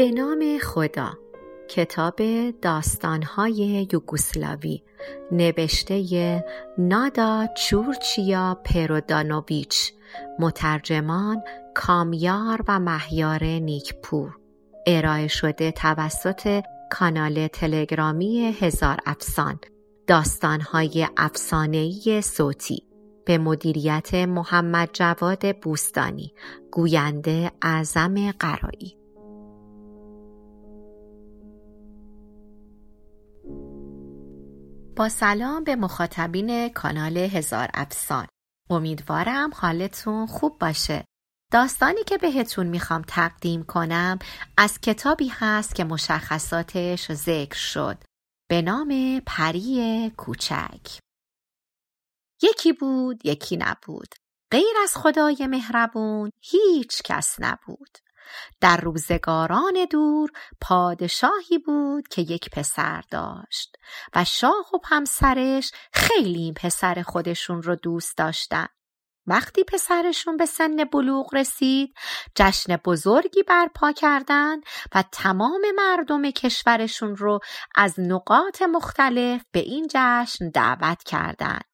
به نام خدا. کتاب داستانهای یوگوسلاوی نوشته نادا چورچیا پرودانوویچ مترجمان کامیار و مهیار نیکپور. ارائه شده توسط کانال تلگرامی هزار افسان داستانهای افسانهای صوتی. به مدیریت محمد جواد بوستانی گوینده اعظم قرایی. با سلام به مخاطبین کانال هزار افسان. امیدوارم حالتون خوب باشه. داستانی که بهتون می‌خوام تقدیم کنم از کتابی هست که مشخصاتش ذکر شد. به نام پری کوچک. یکی بود یکی نبود. غیر از خدای مهربون هیچ کس نبود. در روزگاران دور پادشاهی بود که یک پسر داشت و شاه و همسرش خیلی این پسر خودشون رو دوست داشتن. وقتی پسرشون به سن بلوغ رسید جشن بزرگی برپا کردند و تمام مردم کشورشون رو از نقاط مختلف به این جشن دعوت کردند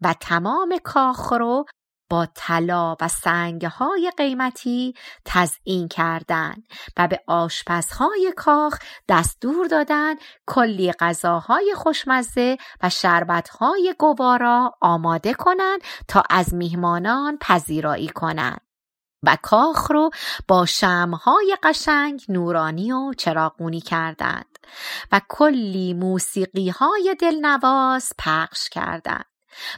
و تمام کاخ رو با طلا و سنگهای قیمتی تزئین کردند و به آشپزهای کاخ دستور دادند کلی غذاهای خوشمزه و شربتهای گوارا آماده کنند تا از میهمانان پذیرایی کنند و کاخ رو با شمهای قشنگ نورانی و چراغونی کردند و کلی موسیقی های دلنواز پخش کردند.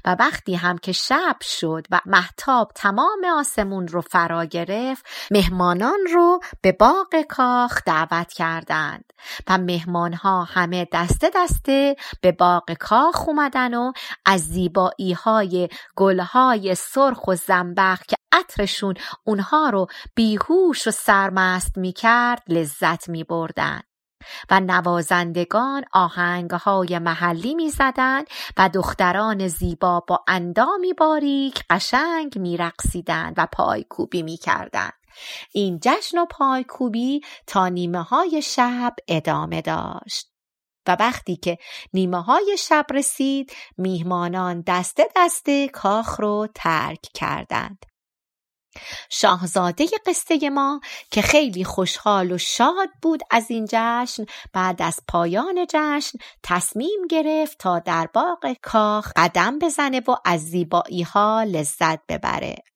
و وقتی هم که شب شد و محتاب تمام آسمون رو فرا گرفت مهمانان رو به باغ کاخ دعوت کردند و مهمانها همه دسته دسته به باغ کاخ اومدن و از زیبایی های گلهای سرخ و زنبق که عطرشون اونها رو بیهوش و سرمست می‌کرد لذت میبردند. و نوازندگان آهنگهای محلی می‌زدند و دختران زیبا با اندامی باریک قشنگ میرقصیدند و پایکوبی می‌کردند. این جشن و پایکوبی تا نیمه های شب ادامه داشت. و وقتی که نیمه های شب رسید میهمانان دسته دسته کاخ رو ترک کردند. شاهزاده قصه ما که خیلی خوشحال و شاد بود از این جشن بعد از پایان جشن تصمیم گرفت تا در باغ کاخ قدم بزنه و از زیبایی ها لذت ببره.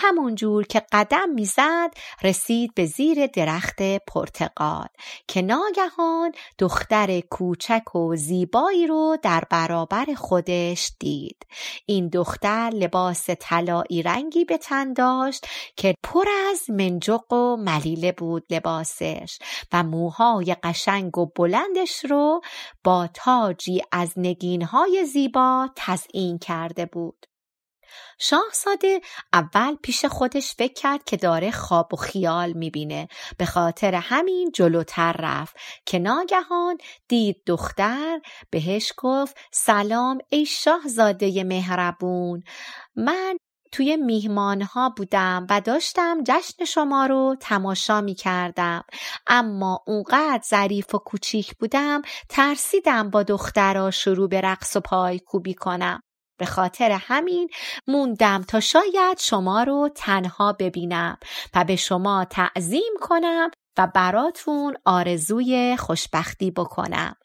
همون جور که قدم می‌زد رسید به زیر درخت پرتقال. که ناگهان دختر کوچک و زیبایی رو در برابر خودش دید. این دختر لباس طلایی رنگی به تن داشت که پر از منجق و ملیله بود لباسش و موهای قشنگ و بلندش رو با تاجی از نگینهای زیبا تزئین کرده بود. شاهزاده اول پیش خودش فکر کرد که داره خواب و خیال می‌بینه. به خاطر همین جلوتر رفت که ناگهان دید دختر بهش گفت سلام ای شاهزاده مهربون من توی میهمان ها بودم و داشتم جشن شما رو تماشا می کردم اما اونقدر ظریف و کوچیک بودم ترسیدم با دخترها شروع به رقص و پای کوبی کنم. به خاطر همین موندم تا شاید شما رو تنها ببینم و به شما تعظیم کنم و براتون آرزوی خوشبختی بکنم.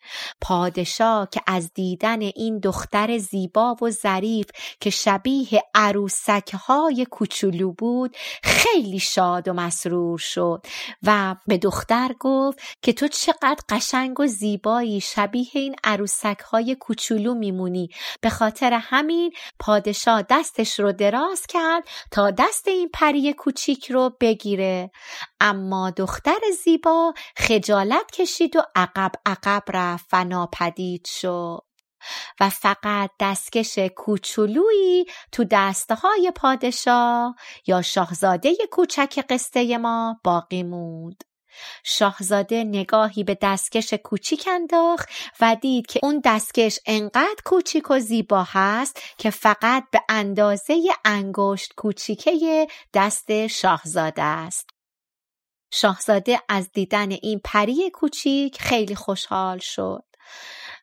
پادشاه که از دیدن این دختر زیبا و ظریف که شبیه عروسک های کوچولو بود خیلی شاد و مسرور شد و به دختر گفت که تو چقدر قشنگ و زیبایی شبیه این عروسک های کوچولو میمونی. به خاطر همین پادشاه دستش رو دراز کرد تا دست این پری کوچیک رو بگیره. اما دختر زیبا خجالت کشید و عقب عقب رفت و ناپدید شد و فقط دستکش کوچولویی تو دستهای پادشاه یا شاهزاده کوچک قصه ما باقی موند. شاهزاده نگاهی به دستکش کوچیک انداخت و دید که اون دستکش انقدر کوچیک و زیبا هست که فقط به اندازه انگشت کوچیکه دست شاهزاده است. شاهزاده از دیدن این پری کوچیک خیلی خوشحال شد.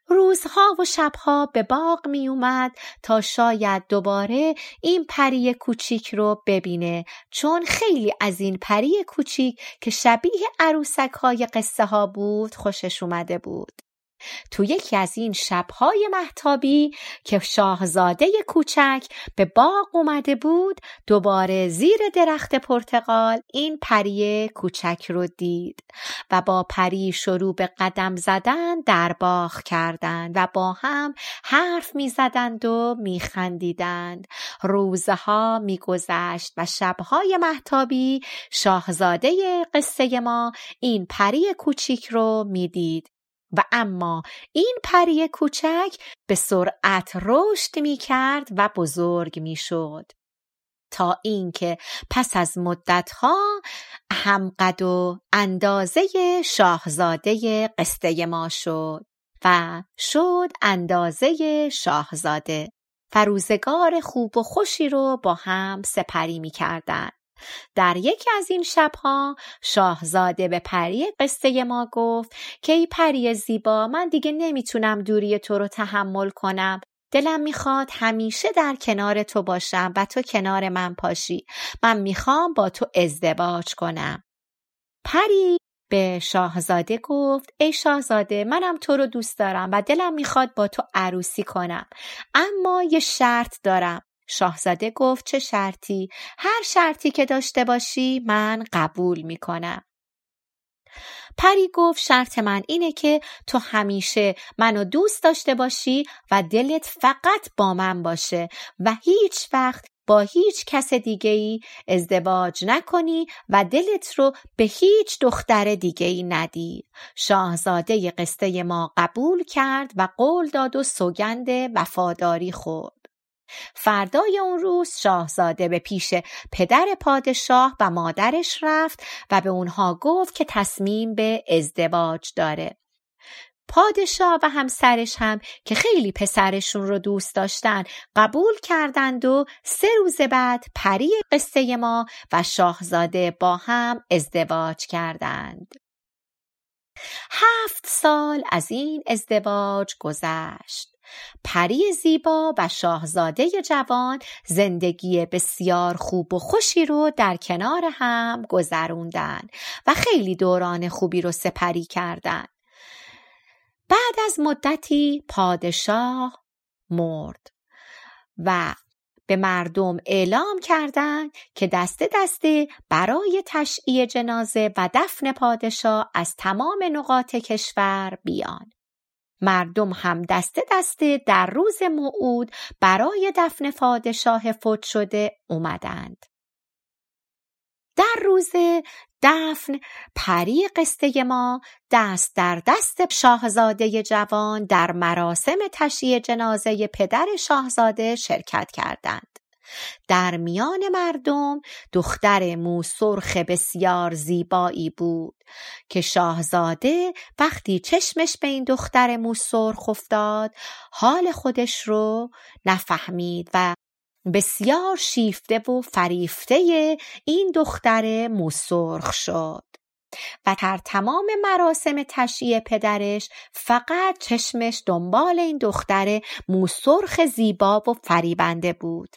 روزها و شبها به باغ می اومد تا شاید دوباره این پری کوچیک رو ببینه چون خیلی از این پری کوچیک که شبیه عروسک های قصه ها بود خوشش اومده بود. تو یکی از این شبهای محتابی که شاهزاده کوچک به باغ اومده بود دوباره زیر درخت پرتقال این پری کوچک رو دید و با پری شروع به قدم زدن در باغ کردند و با هم حرف می‌زدند و میخندیدند. روزها میگذشت و شبهای محتابی شاهزاده قصه ما این پری کوچیک رو می‌دید. و اما این پری کوچک به سرعت رشد می کرد و بزرگ می شد. تا اینکه پس از مدتها هم قد و اندازه شاهزاده قصه ما شد و شد اندازه شاهزاده و روزگار خوب و خوشی رو با هم سپری می کردن. در یکی از این شبها شاهزاده به پری قصه ما گفت که ای پری زیبا من دیگه نمی‌تونم دوری تو رو تحمل کنم. دلم می‌خواد همیشه در کنار تو باشم و تو کنار من پاشی من می‌خوام با تو ازدواج کنم. پری به شاهزاده گفت ای شاهزاده منم تو رو دوست دارم و دلم می‌خواد با تو عروسی کنم. اما یه شرط دارم. شاهزاده گفت چه شرطی؟ هر شرطی که داشته باشی من قبول می کنم. پری گفت شرط من اینه که تو همیشه منو دوست داشته باشی و دلت فقط با من باشه و هیچ وقت با هیچ کس دیگه ای ازدواج نکنی و دلت رو به هیچ دختر دیگه ای ندی. شاهزاده قصه ما قبول کرد و قول داد و سوگند وفاداری خورد. فردای اون روز شاهزاده به پیش پدر پادشاه و مادرش رفت و به اونها گفت که تصمیم به ازدواج داره. پادشاه و همسرش هم که خیلی پسرشون رو دوست داشتن قبول کردند و سه روز بعد پری قصه ما و شاهزاده با هم ازدواج کردند. هفت سال از این ازدواج گذشت. پری زیبا و شاهزاده جوان زندگی بسیار خوب و خوشی رو در کنار هم گذروندن و خیلی دوران خوبی رو سپری کردن. بعد از مدتی پادشاه مرد و به مردم اعلام کردند که دسته دسته برای تشعیه جنازه و دفن پادشاه از تمام نقاط کشور بیان. مردم هم دسته دسته در روز موعود برای دفن پادشاه فوت شده اومدند. در روز دفن پری قصه ما دست در دست شاهزاده جوان در مراسم تشییع جنازه پدر شاهزاده شرکت کردند. در میان مردم دختر موسرخ بسیار زیبایی بود که شاهزاده وقتی چشمش به این دختر موسرخ افتاد حال خودش رو نفهمید و بسیار شیفته و فریفته این دختر موسرخ شد و در تمام مراسم تشییع پدرش فقط چشمش دنبال این دختر موسرخ زیبا و فریبنده بود.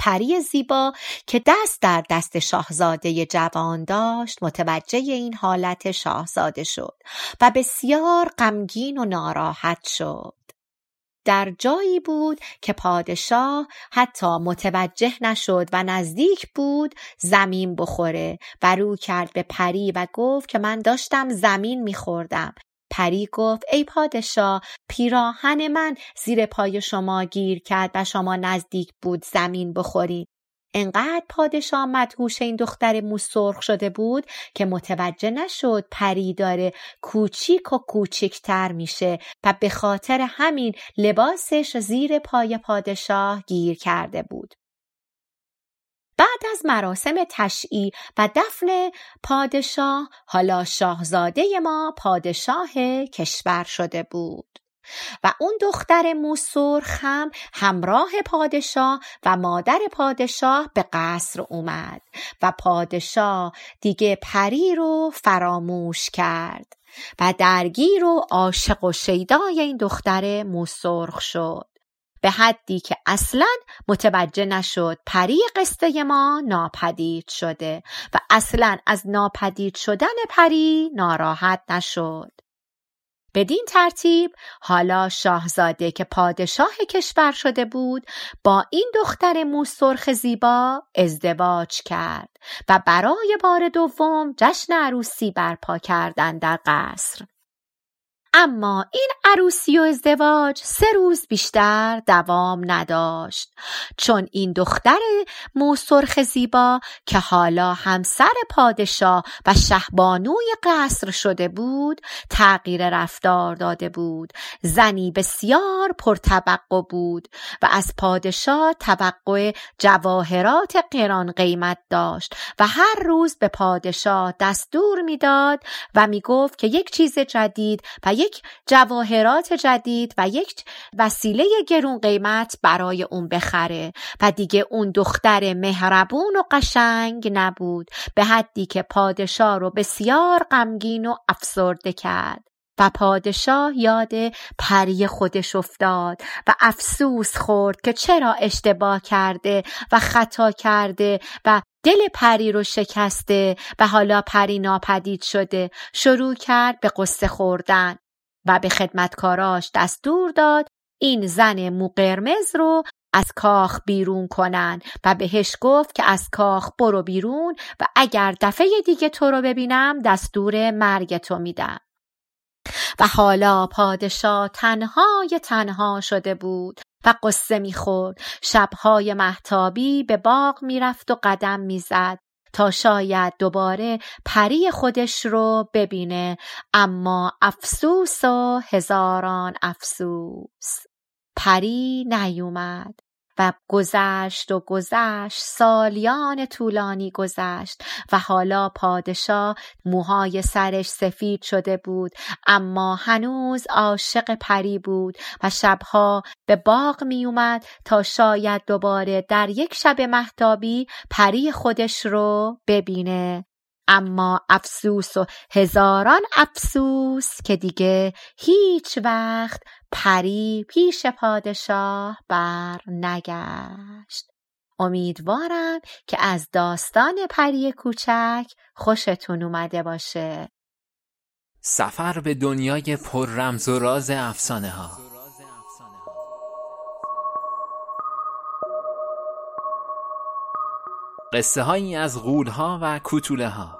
پری زیبا که دست در دست شاهزاده جوان داشت متوجه این حالت شاهزاده شد و بسیار غمگین و ناراحت شد. در جایی بود که پادشاه حتی متوجه نشد و نزدیک بود زمین بخوره و رو کرد به پری و گفت که من داشتم زمین میخوردم پری گفت ای پادشاه پیراهن من زیر پای شما گیر کرد و شما نزدیک بود زمین بخورید انقدر پادشاه مدهوش این دختر مو سرخ شده بود که متوجه نشد پری داره کوچیک و کوچیکتر میشه و به خاطر همین لباسش زیر پای پادشاه گیر کرده بود. بعد از مراسم تشعی و دفن پادشاه حالا شاهزاده ما پادشاه کشور شده بود. و اون دختر موسرخ هم همراه پادشاه و مادر پادشاه به قصر اومد و پادشاه دیگه پری رو فراموش کرد و درگیر و عاشق و شیدای این دختر موسرخ شد به حدی که اصلا متوجه نشد پری قصه ما ناپدید شده و اصلا از ناپدید شدن پری ناراحت نشد. بدین ترتیب حالا شاهزاده که پادشاه کشور شده بود با این دختر موسرخ زیبا ازدواج کرد و برای بار دوم جشن عروسی برپا کردن در قصر. اما این عروسی و ازدواج سه روز بیشتر دوام نداشت. چون این دختر موسرخ زیبا که حالا همسر پادشاه و شهبانوی قصر شده بود تغییر رفتار داده بود. زنی بسیار پرتبقع بود و از پادشاه توقع جواهرات قران قیمت داشت و هر روز به پادشاه دستور می‌داد و می‌گفت که یک چیز جدید و یک جواهرات جدید و یک وسیله گرون قیمت برای اون بخره. و دیگه اون دختر مهربون و قشنگ نبود به حدی که پادشاه رو بسیار غمگین و افسرده کرد. و پادشاه یاد پری خودش افتاد و افسوس خورد که چرا اشتباه کرده و خطا کرده و دل پری رو شکسته و حالا پری ناپدید شده شروع کرد به قصه خوردن. و به خدمتکاراش دستور داد این زن مو قرمز رو از کاخ بیرون کنن و بهش گفت که از کاخ برو بیرون و اگر دفعه دیگه تو رو ببینم دستور مرگ تو میدم. و حالا پادشاه تنهای تنها شده بود و قصه می‌خورد. شبهای محتابی به باغ می‌رفت و قدم می‌زد. تا شاید دوباره پری خودش رو ببینه. اما افسوس و هزاران افسوس. پری نیومد. و گذشت و گذشت سالیان طولانی گذشت و حالا پادشاه موهای سرش سفید شده بود اما هنوز عاشق پری بود و شبها به باغ می اومد تا شاید دوباره در یک شب محتابی پری خودش رو ببینه. اما افسوس و هزاران افسوس که دیگه هیچ وقت پری پیش پادشاه بر نگشت. امیدوارم که از داستان پری کوچک خوشتون اومده باشه. سفر به دنیای پر رمز و راز افسانه ها. قصه هایی از غول ها و کوتوله ها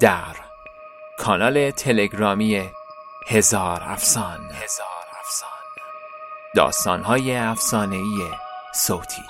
در کانال تلگرامی هزار افسان. هزار افسان. داستانهای افسانه‌ای صوتی.